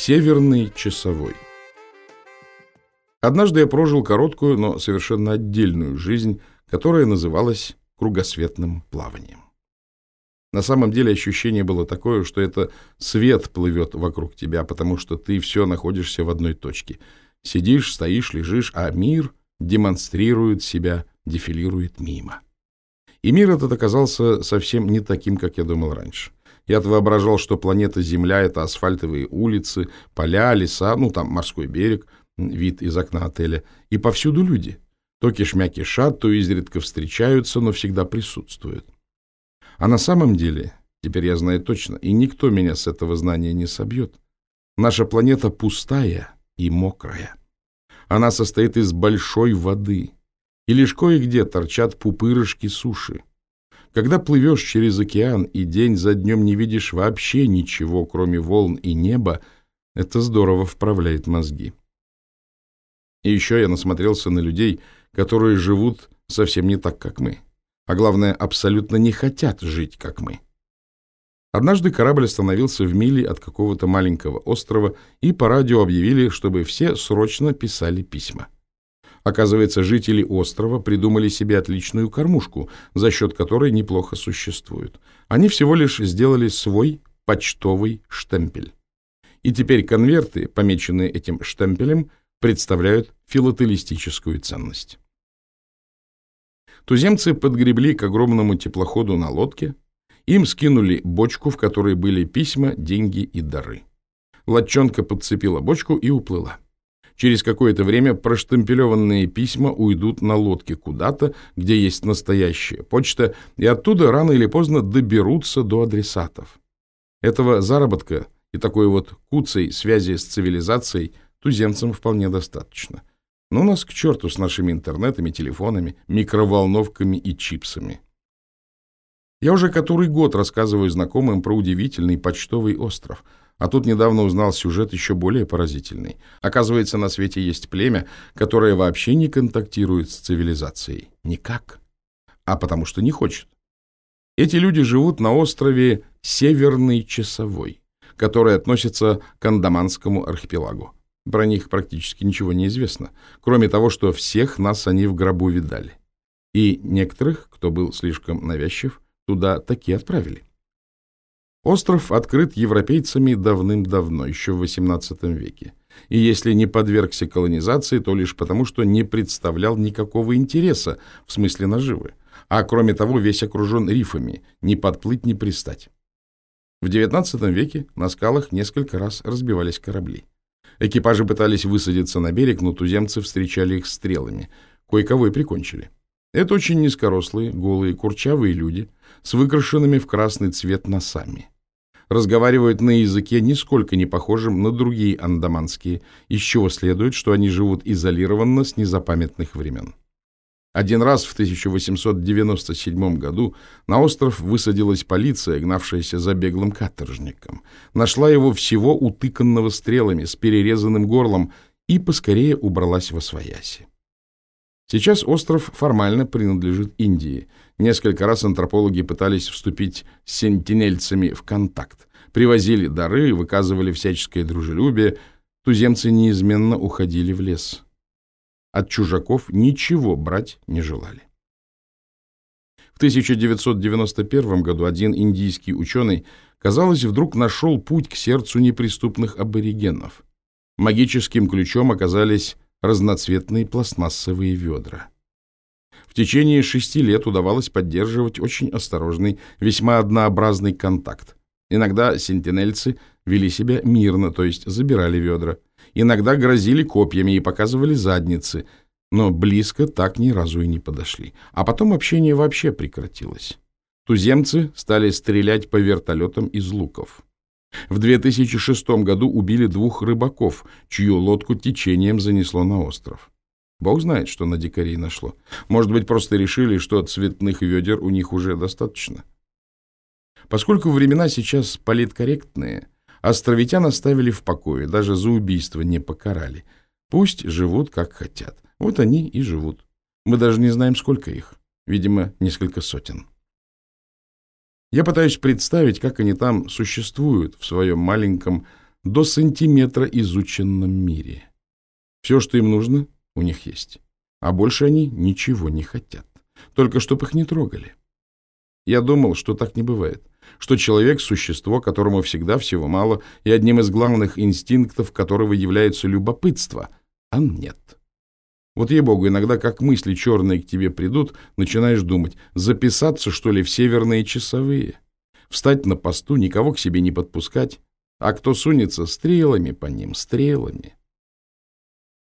Северный часовой. Однажды я прожил короткую, но совершенно отдельную жизнь, которая называлась кругосветным плаванием. На самом деле ощущение было такое, что это свет плывет вокруг тебя, потому что ты все находишься в одной точке. Сидишь, стоишь, лежишь, а мир демонстрирует себя, дефилирует мимо. И мир этот оказался совсем не таким, как я думал раньше. Я воображал, что планета Земля — это асфальтовые улицы, поля, леса, ну, там морской берег, вид из окна отеля, и повсюду люди. То кишмя кишат, то изредка встречаются, но всегда присутствуют. А на самом деле, теперь я знаю точно, и никто меня с этого знания не собьет, наша планета пустая и мокрая. Она состоит из большой воды, и лишь кое-где торчат пупырышки суши. Когда плывешь через океан и день за днем не видишь вообще ничего, кроме волн и неба, это здорово вправляет мозги. И еще я насмотрелся на людей, которые живут совсем не так, как мы. А главное, абсолютно не хотят жить, как мы. Однажды корабль остановился в миле от какого-то маленького острова, и по радио объявили, чтобы все срочно писали письма. Оказывается, жители острова придумали себе отличную кормушку, за счет которой неплохо существуют. Они всего лишь сделали свой почтовый штемпель. И теперь конверты, помеченные этим штемпелем, представляют филателистическую ценность. Туземцы подгребли к огромному теплоходу на лодке, им скинули бочку, в которой были письма, деньги и дары. Лодчонка подцепила бочку и уплыла. Через какое-то время проштемпелеванные письма уйдут на лодке куда-то, где есть настоящая почта, и оттуда рано или поздно доберутся до адресатов. Этого заработка и такой вот куцей связи с цивилизацией туземцам вполне достаточно. Но ну, нас к черту с нашими интернетами, телефонами, микроволновками и чипсами. Я уже который год рассказываю знакомым про удивительный почтовый остров — а тут недавно узнал сюжет еще более поразительный. Оказывается, на свете есть племя, которое вообще не контактирует с цивилизацией. Никак. А потому что не хочет. Эти люди живут на острове Северный Часовой, который относится к Андаманскому архипелагу. Про них практически ничего не известно, кроме того, что всех нас они в гробу видали. И некоторых, кто был слишком навязчив, туда таки отправили. Остров открыт европейцами давным-давно, еще в XVIII веке. И если не подвергся колонизации, то лишь потому, что не представлял никакого интереса в смысле наживы. А кроме того, весь окружен рифами, ни подплыть, ни пристать. В XIX веке на скалах несколько раз разбивались корабли. Экипажи пытались высадиться на берег, но туземцы встречали их стрелами. Кое-кого и прикончили. Это очень низкорослые, голые, курчавые люди с выкрашенными в красный цвет носами. Разговаривают на языке, нисколько не похожем на другие андаманские, из чего следует, что они живут изолированно с незапамятных времен. Один раз в 1897 году на остров высадилась полиция, гнавшаяся за беглым каторжником. Нашла его всего утыканного стрелами, с перерезанным горлом, и поскорее убралась во свояси. Сейчас остров формально принадлежит Индии. Несколько раз антропологи пытались вступить с сентинельцами в контакт. Привозили дары, выказывали всяческое дружелюбие. Туземцы неизменно уходили в лес. От чужаков ничего брать не желали. В 1991 году один индийский ученый, казалось, вдруг нашел путь к сердцу неприступных аборигенов. Магическим ключом оказались разноцветные пластмассовые ведра. В течение шести лет удавалось поддерживать очень осторожный, весьма однообразный контакт. Иногда сентинельцы вели себя мирно, то есть забирали ведра. Иногда грозили копьями и показывали задницы, но близко так ни разу и не подошли. А потом общение вообще прекратилось. Туземцы стали стрелять по вертолетам из луков. В 2006 году убили двух рыбаков, чью лодку течением занесло на остров. Бог знает, что на дикарей нашло. Может быть, просто решили, что цветных ведер у них уже достаточно. Поскольку времена сейчас политкорректные, островитян оставили в покое, даже за убийство не покарали. Пусть живут, как хотят. Вот они и живут. Мы даже не знаем, сколько их. Видимо, несколько сотен. Я пытаюсь представить, как они там существуют в своем маленьком до сантиметра изученном мире. Все, что им нужно, у них есть. А больше они ничего не хотят. Только чтобы их не трогали. Я думал, что так не бывает. Что человек – существо, которому всегда всего мало, и одним из главных инстинктов которого является любопытство. А нет. Вот ей-богу, иногда как мысли черные к тебе придут, начинаешь думать, записаться, что ли, в северные часовые, встать на посту, никого к себе не подпускать, а кто сунется, стрелами по ним, стрелами.